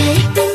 take the